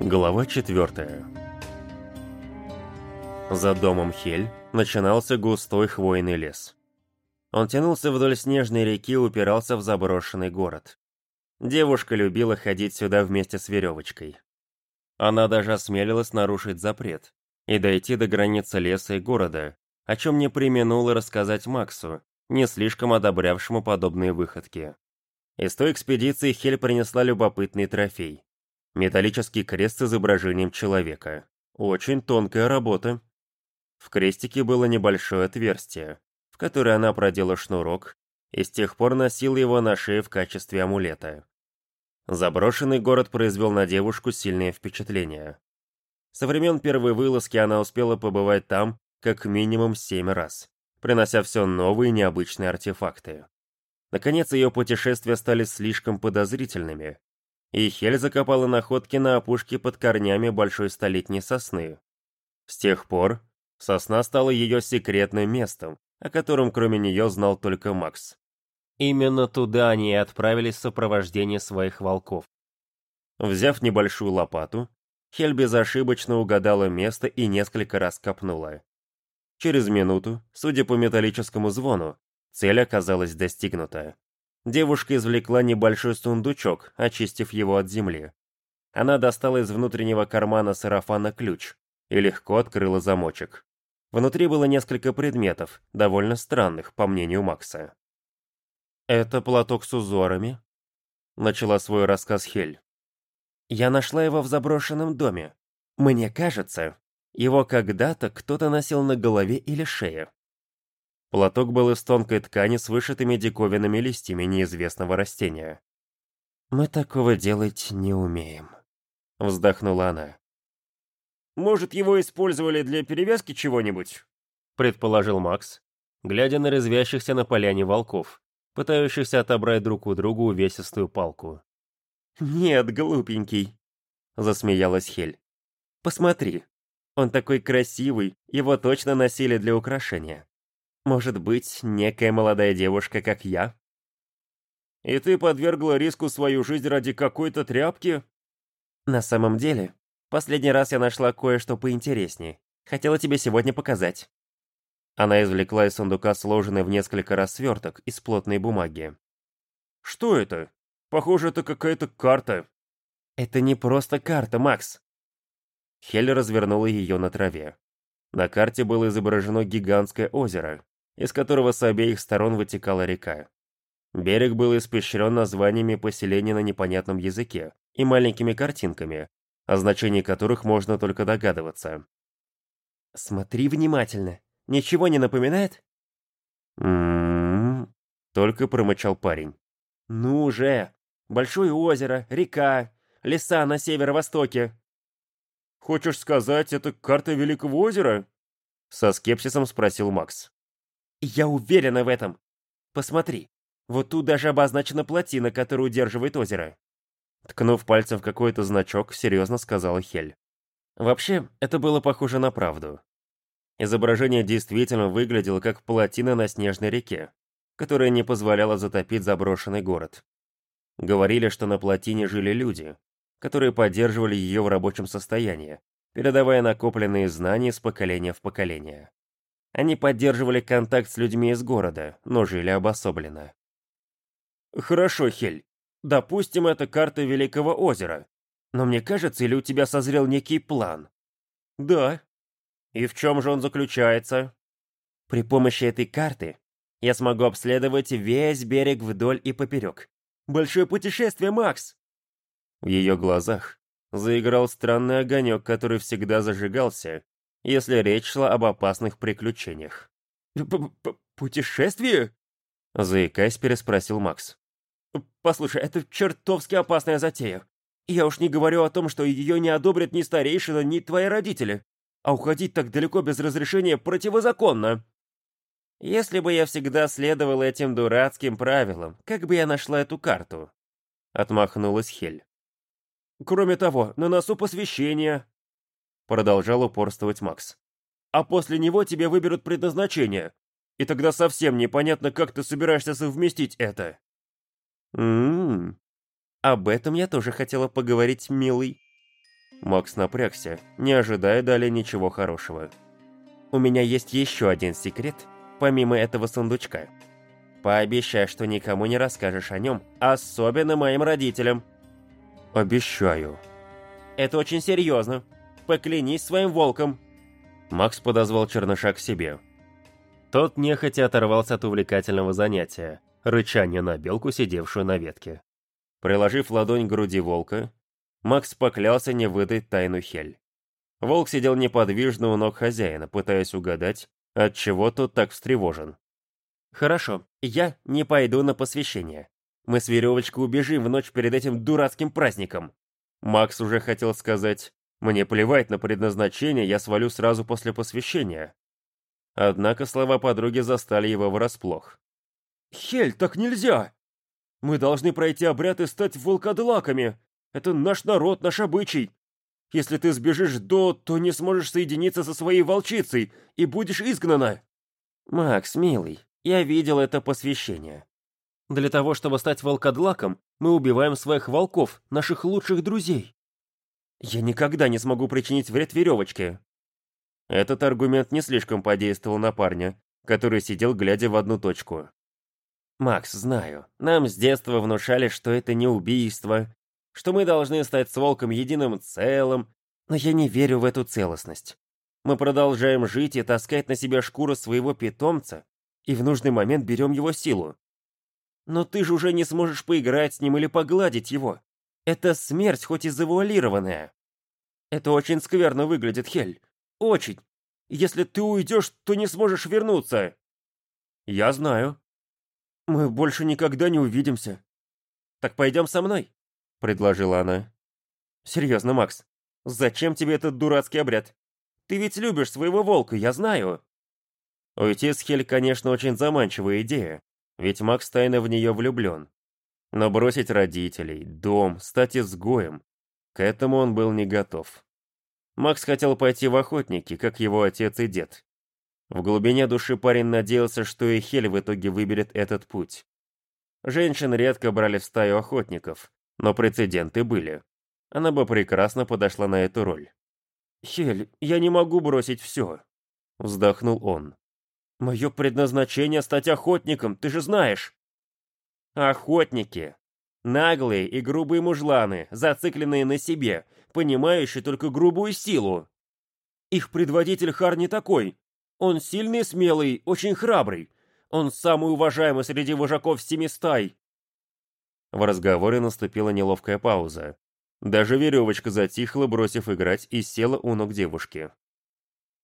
Глава 4 За домом Хель начинался густой хвойный лес. Он тянулся вдоль снежной реки и упирался в заброшенный город. Девушка любила ходить сюда вместе с веревочкой. Она даже осмелилась нарушить запрет и дойти до границы леса и города, о чем не применула рассказать Максу, не слишком одобрявшему подобные выходки. Из той экспедиции Хель принесла любопытный трофей. Металлический крест с изображением человека. Очень тонкая работа. В крестике было небольшое отверстие, в которое она продела шнурок, и с тех пор носила его на шее в качестве амулета. Заброшенный город произвел на девушку сильное впечатление. Со времен первой вылазки она успела побывать там как минимум семь раз, принося все новые необычные артефакты. Наконец, ее путешествия стали слишком подозрительными, и Хель закопала находки на опушке под корнями большой столетней сосны. С тех пор сосна стала ее секретным местом, о котором кроме нее знал только Макс. Именно туда они и отправились в сопровождении своих волков. Взяв небольшую лопату, Хель безошибочно угадала место и несколько раз копнула. Через минуту, судя по металлическому звону, Цель оказалась достигнута. Девушка извлекла небольшой сундучок, очистив его от земли. Она достала из внутреннего кармана сарафана ключ и легко открыла замочек. Внутри было несколько предметов, довольно странных, по мнению Макса. «Это платок с узорами?» — начала свой рассказ Хель. «Я нашла его в заброшенном доме. Мне кажется, его когда-то кто-то носил на голове или шее. Платок был из тонкой ткани с вышитыми диковинными листьями неизвестного растения. «Мы такого делать не умеем», — вздохнула она. «Может, его использовали для перевязки чего-нибудь?» — предположил Макс, глядя на резвящихся на поляне волков, пытающихся отобрать друг у друга увесистую палку. «Нет, глупенький», — засмеялась Хель. «Посмотри, он такой красивый, его точно носили для украшения. Может быть, некая молодая девушка, как я? И ты подвергла риску свою жизнь ради какой-то тряпки? На самом деле, последний раз я нашла кое-что поинтереснее. Хотела тебе сегодня показать. Она извлекла из сундука сложенный в несколько раз сверток из плотной бумаги. Что это? Похоже, это какая-то карта. Это не просто карта, Макс. Хель развернула ее на траве. На карте было изображено гигантское озеро, из которого с обеих сторон вытекала река. Берег был испещрен названиями поселений на непонятном языке и маленькими картинками, о значении которых можно только догадываться. «Смотри внимательно. Ничего не напоминает?» «М-м-м», только промычал парень. «Ну же! Большое озеро, река, леса на северо-востоке». «Хочешь сказать, это карта Великого озера?» Со скепсисом спросил Макс. Я уверена в этом. Посмотри, вот тут даже обозначена плотина, которая удерживает озеро. Ткнув пальцем в какой-то значок, серьезно сказала Хель. Вообще, это было похоже на правду. Изображение действительно выглядело как плотина на снежной реке, которая не позволяла затопить заброшенный город. Говорили, что на плотине жили люди, которые поддерживали ее в рабочем состоянии, передавая накопленные знания с поколения в поколение. Они поддерживали контакт с людьми из города, но жили обособленно. «Хорошо, Хель. Допустим, это карта Великого озера. Но мне кажется, или у тебя созрел некий план?» «Да». «И в чем же он заключается?» «При помощи этой карты я смогу обследовать весь берег вдоль и поперек. Большое путешествие, Макс!» В ее глазах заиграл странный огонек, который всегда зажигался, если речь шла об опасных приключениях. П -п «Путешествие?» Заикаясь, переспросил Макс. «Послушай, это чертовски опасная затея. Я уж не говорю о том, что ее не одобрят ни старейшина, ни твои родители. А уходить так далеко без разрешения противозаконно». «Если бы я всегда следовал этим дурацким правилам, как бы я нашла эту карту?» Отмахнулась Хель. «Кроме того, на носу посвящение, Продолжал упорствовать Макс. «А после него тебе выберут предназначение, и тогда совсем непонятно, как ты собираешься совместить это». «М-м-м, об этом я тоже хотела поговорить, милый». Макс напрягся, не ожидая далее ничего хорошего. «У меня есть еще один секрет, помимо этого сундучка. Пообещай, что никому не расскажешь о нем, особенно моим родителям». «Обещаю». «Это очень серьезно. Поклянись своим волком». Макс подозвал черныша к себе. Тот нехотя оторвался от увлекательного занятия, рычания на белку, сидевшую на ветке. Приложив ладонь к груди волка, Макс поклялся не выдать тайну Хель. Волк сидел неподвижно у ног хозяина, пытаясь угадать, от чего тот так встревожен. «Хорошо, я не пойду на посвящение. Мы с веревочкой убежим в ночь перед этим дурацким праздником». Макс уже хотел сказать, «Мне плевать на предназначение, я свалю сразу после посвящения». Однако слова подруги застали его врасплох. «Хель, так нельзя! Мы должны пройти обряд и стать волкодлаками. Это наш народ, наш обычай. Если ты сбежишь до, то не сможешь соединиться со своей волчицей и будешь изгнана». «Макс, милый, я видел это посвящение. Для того, чтобы стать волкодлаком, мы убиваем своих волков, наших лучших друзей. Я никогда не смогу причинить вред веревочке». Этот аргумент не слишком подействовал на парня, который сидел, глядя в одну точку. «Макс, знаю, нам с детства внушали, что это не убийство, что мы должны стать с волком единым целым, но я не верю в эту целостность. Мы продолжаем жить и таскать на себя шкуру своего питомца, и в нужный момент берем его силу. Но ты же уже не сможешь поиграть с ним или погладить его. Это смерть, хоть и завуалированная. Это очень скверно выглядит, Хель. Очень. Если ты уйдешь, то не сможешь вернуться. Я знаю. Мы больше никогда не увидимся. Так пойдем со мной. — предложила она. «Серьезно, Макс, зачем тебе этот дурацкий обряд? Ты ведь любишь своего волка, я знаю». Уйти с Хель, конечно, очень заманчивая идея, ведь Макс тайно в нее влюблен. Но бросить родителей, дом, стать изгоем — к этому он был не готов. Макс хотел пойти в охотники, как его отец и дед. В глубине души парень надеялся, что и Хель в итоге выберет этот путь. Женщин редко брали в стаю охотников, но прецеденты были. Она бы прекрасно подошла на эту роль. «Хель, я не могу бросить все», — вздохнул он. «Мое предназначение — стать охотником, ты же знаешь». «Охотники. Наглые и грубые мужланы, зацикленные на себе, понимающие только грубую силу. Их предводитель Хар не такой. Он сильный, смелый, очень храбрый. Он самый уважаемый среди вожаков семи стай. В разговоре наступила неловкая пауза. Даже веревочка затихла, бросив играть, и села у ног девушки.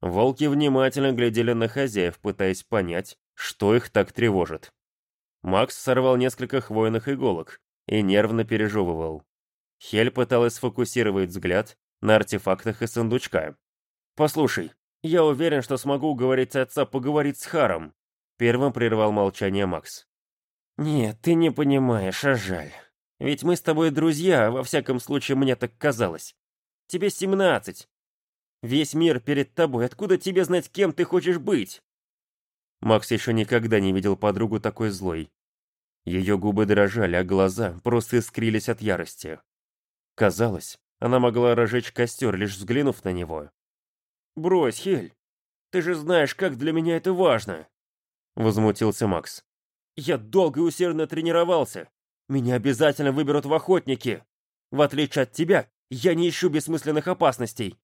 Волки внимательно глядели на хозяев, пытаясь понять, что их так тревожит. Макс сорвал несколько хвойных иголок и нервно пережевывал. Хель пыталась сфокусировать взгляд на артефактах из сундучка. «Послушай, я уверен, что смогу уговорить отца поговорить с Харом», первым прервал молчание Макс. «Нет, ты не понимаешь, а жаль. Ведь мы с тобой друзья, во всяком случае, мне так казалось. Тебе семнадцать. Весь мир перед тобой, откуда тебе знать, кем ты хочешь быть?» Макс еще никогда не видел подругу такой злой. Ее губы дрожали, а глаза просто искрились от ярости. Казалось, она могла разжечь костер, лишь взглянув на него. «Брось, Хель, ты же знаешь, как для меня это важно!» Возмутился Макс. Я долго и усердно тренировался. Меня обязательно выберут в охотники. В отличие от тебя, я не ищу бессмысленных опасностей.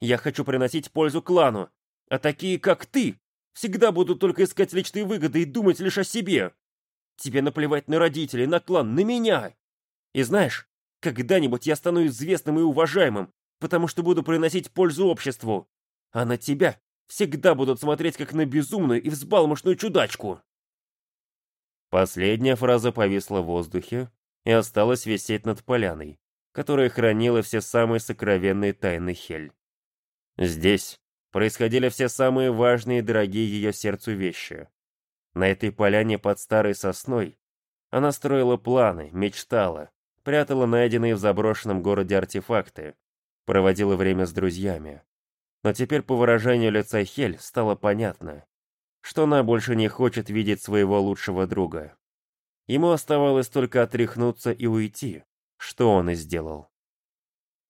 Я хочу приносить пользу клану. А такие, как ты, всегда будут только искать личные выгоды и думать лишь о себе. Тебе наплевать на родителей, на клан, на меня. И знаешь, когда-нибудь я стану известным и уважаемым, потому что буду приносить пользу обществу. А на тебя всегда будут смотреть как на безумную и взбалмошную чудачку. Последняя фраза повисла в воздухе и осталась висеть над поляной, которая хранила все самые сокровенные тайны Хель. Здесь происходили все самые важные и дорогие ее сердцу вещи. На этой поляне под старой сосной она строила планы, мечтала, прятала найденные в заброшенном городе артефакты, проводила время с друзьями. Но теперь по выражению лица Хель стало понятно, что она больше не хочет видеть своего лучшего друга. Ему оставалось только отряхнуться и уйти, что он и сделал.